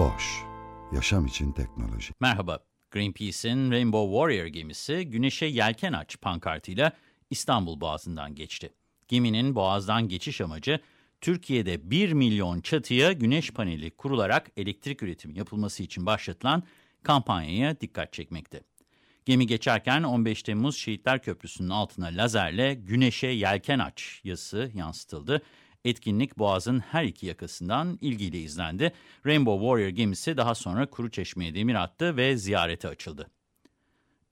Boş, yaşam için teknoloji. Merhaba, Greenpeace'in Rainbow Warrior gemisi Güneşe Yelken Aç pankartıyla İstanbul Boğazı'ndan geçti. Geminin boğazdan geçiş amacı Türkiye'de 1 milyon çatıya güneş paneli kurularak elektrik üretimi yapılması için başlatılan kampanyaya dikkat çekmekte. Gemi geçerken 15 Temmuz Şehitler Köprüsü'nün altına lazerle güneşe yelken aç yazısı yansıtıldı. Etkinlik Boğaz'ın her iki yakasından ilgiyle izlendi. Rainbow Warrior gemisi daha sonra Kuruçeşme'ye demir attı ve ziyarete açıldı.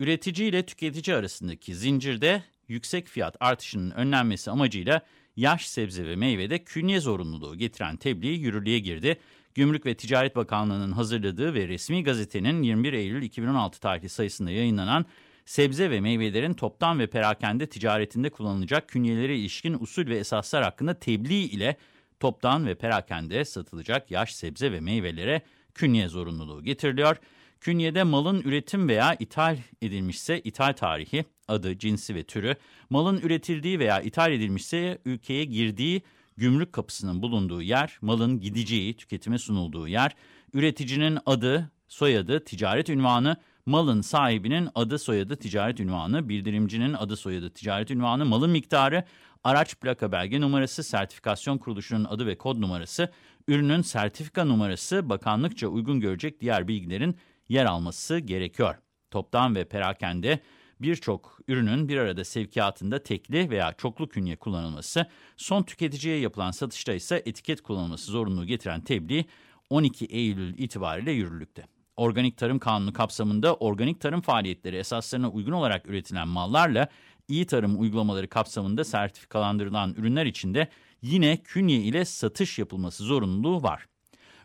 Üretici ile tüketici arasındaki zincirde yüksek fiyat artışının önlenmesi amacıyla yaş sebze ve meyvede künye zorunluluğu getiren tebliğ yürürlüğe girdi. Gümrük ve Ticaret Bakanlığı'nın hazırladığı ve resmi gazetenin 21 Eylül 2016 tarihli sayısında yayınlanan sebze ve meyvelerin toptan ve perakende ticaretinde kullanılacak künyelere ilişkin usul ve esaslar hakkında tebliğ ile toptan ve perakende satılacak yaş sebze ve meyvelere künye zorunluluğu getiriliyor. Künyede malın üretim veya ithal edilmişse ithal tarihi, adı, cinsi ve türü, malın üretildiği veya ithal edilmişse ülkeye girdiği gümrük kapısının bulunduğu yer, malın gideceği, tüketime sunulduğu yer, üreticinin adı, soyadı, ticaret ünvanı, malın sahibinin adı, soyadı, ticaret ünvanı, bildirimcinin adı, soyadı, ticaret ünvanı, malın miktarı, araç plaka belge numarası, sertifikasyon kuruluşunun adı ve kod numarası, ürünün sertifika numarası, bakanlıkça uygun görecek diğer bilgilerin yer alması gerekiyor. Toptan ve perakende birçok ürünün bir arada sevkiyatında tekli veya çoklu künye kullanılması, son tüketiciye yapılan satışta ise etiket kullanılması zorunluluğu getiren tebliğ 12 Eylül itibariyle yürürlükte. Organik Tarım Kanunu kapsamında organik tarım faaliyetleri esaslarına uygun olarak üretilen mallarla iyi tarım uygulamaları kapsamında sertifikalandırılan ürünler içinde yine künye ile satış yapılması zorunluluğu var.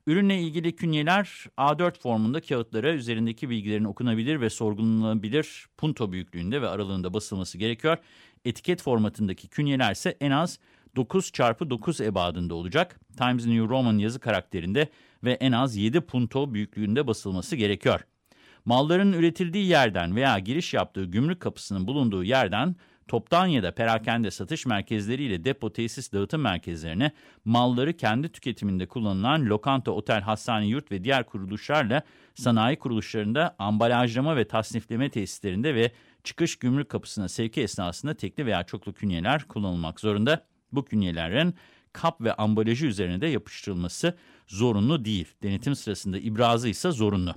Ürünle ilgili künyeler A4 formunda kağıtlara üzerindeki bilgilerin okunabilir ve sorgulanabilir punto büyüklüğünde ve aralığında basılması gerekiyor. Etiket formatındaki künyeler ise en az 9 çarpı 9 ebadında olacak. Times New Roman yazı karakterinde ve en az 7 punto büyüklüğünde basılması gerekiyor. Malların üretildiği yerden veya giriş yaptığı gümrük kapısının bulunduğu yerden toptan ya da perakende satış merkezleriyle depo tesis dağıtım merkezlerine malları kendi tüketiminde kullanılan lokanta, otel, hastane, yurt ve diğer kuruluşlarla sanayi kuruluşlarında ambalajlama ve tasnifleme tesislerinde ve çıkış gümrük kapısına sevki esnasında tekli veya çoklu künyeler kullanılmak zorunda. Bu künyelerin kap ve ambalajı üzerine de yapıştırılması zorunlu değil. Denetim sırasında ibrazı ise zorunlu.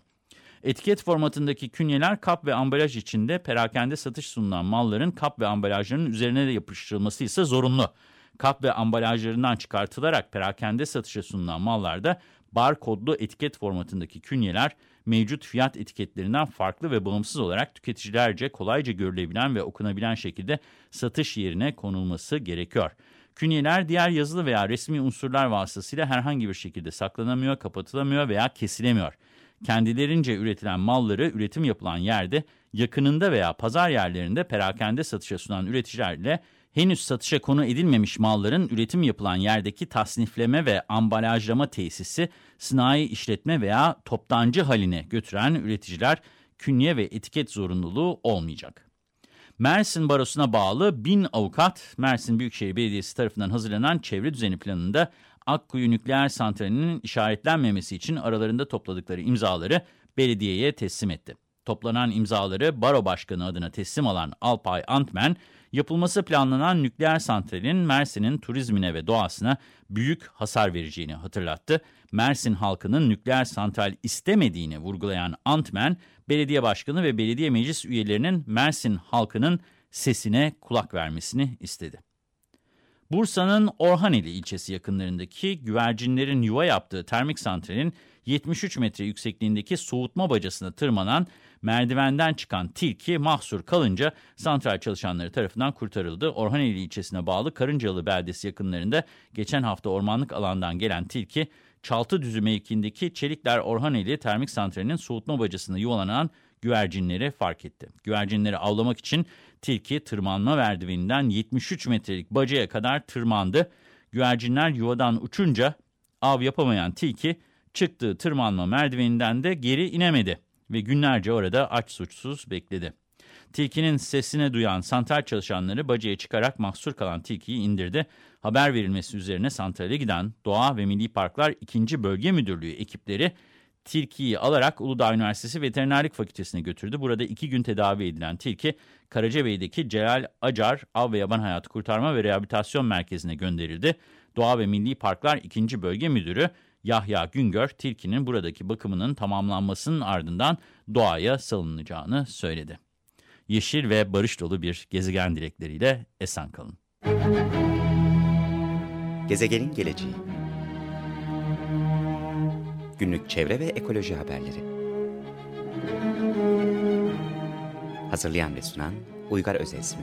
Etiket formatındaki künyeler kap ve ambalaj içinde perakende satış sunulan malların kap ve ambalajlarının üzerine de yapıştırılması ise zorunlu. Kap ve ambalajlarından çıkartılarak perakende satışa sunulan mallarda barkodlu etiket formatındaki künyeler mevcut fiyat etiketlerinden farklı ve bağımsız olarak tüketicilerce kolayca görülebilen ve okunabilen şekilde satış yerine konulması gerekiyor. Künyeler diğer yazılı veya resmi unsurlar vasıtasıyla herhangi bir şekilde saklanamıyor, kapatılamıyor veya kesilemiyor kendilerince üretilen malları üretim yapılan yerde, yakınında veya pazar yerlerinde perakende satışa sunan üreticilerle henüz satışa konu edilmemiş malların üretim yapılan yerdeki tasnifleme ve ambalajlama tesisi, sanayi işletme veya toptancı haline götüren üreticiler künye ve etiket zorunluluğu olmayacak. Mersin Barosu'na bağlı bin avukat, Mersin Büyükşehir Belediyesi tarafından hazırlanan çevre düzeni planında Akkuyu Nükleer Santrali'nin işaretlenmemesi için aralarında topladıkları imzaları belediyeye teslim etti. Toplanan imzaları Baro Başkanı adına teslim alan Alpay Antmen, yapılması planlanan nükleer santralin Mersin'in turizmine ve doğasına büyük hasar vereceğini hatırlattı. Mersin halkının nükleer santral istemediğini vurgulayan Antmen, belediye başkanı ve belediye meclis üyelerinin Mersin halkının sesine kulak vermesini istedi. Bursa'nın Orhaneli ilçesi yakınlarındaki güvercinlerin yuva yaptığı termik santralin 73 metre yüksekliğindeki soğutma bacasına tırmanan merdivenden çıkan tilki mahsur kalınca santral çalışanları tarafından kurtarıldı. Orhaneli ilçesine bağlı Karıncalı beldesi yakınlarında geçen hafta ormanlık alandan gelen tilki Çaltıdüzü mevkindeki Çelikler Orhaneli termik santralinin soğutma bacasına yuvalanan güvercinleri fark etti. Güvercinleri avlamak için tilki tırmanma merdiveninden 73 metrelik bacaya kadar tırmandı. Güvercinler yuvadan uçunca av yapamayan tilki çıktığı tırmanma merdiveninden de geri inemedi ve günlerce orada aç suçsuz bekledi. Tilkinin sesini duyan santral çalışanları bacaya çıkarak mahsur kalan tilkiyi indirdi. Haber verilmesi üzerine santrale giden Doğa ve Milli Parklar 2. Bölge Müdürlüğü ekipleri tilkiyi alarak Uludağ Üniversitesi Veterinerlik Fakültesine götürdü. Burada iki gün tedavi edilen tilki Karacabey'deki Celal Acar Av ve Yaban Hayatı Kurtarma ve Rehabilitasyon Merkezi'ne gönderildi. Doğa ve Milli Parklar 2. Bölge Müdürü Yahya Güngör, tilkinin buradaki bakımının tamamlanmasının ardından doğaya salınacağını söyledi. Yeşil ve barış dolu bir gezegen dilekleriyle esen kalın. Gezegenin geleceği Günlük çevre ve ekoloji haberleri Hazırlayan ve sunan Uygar Özesmi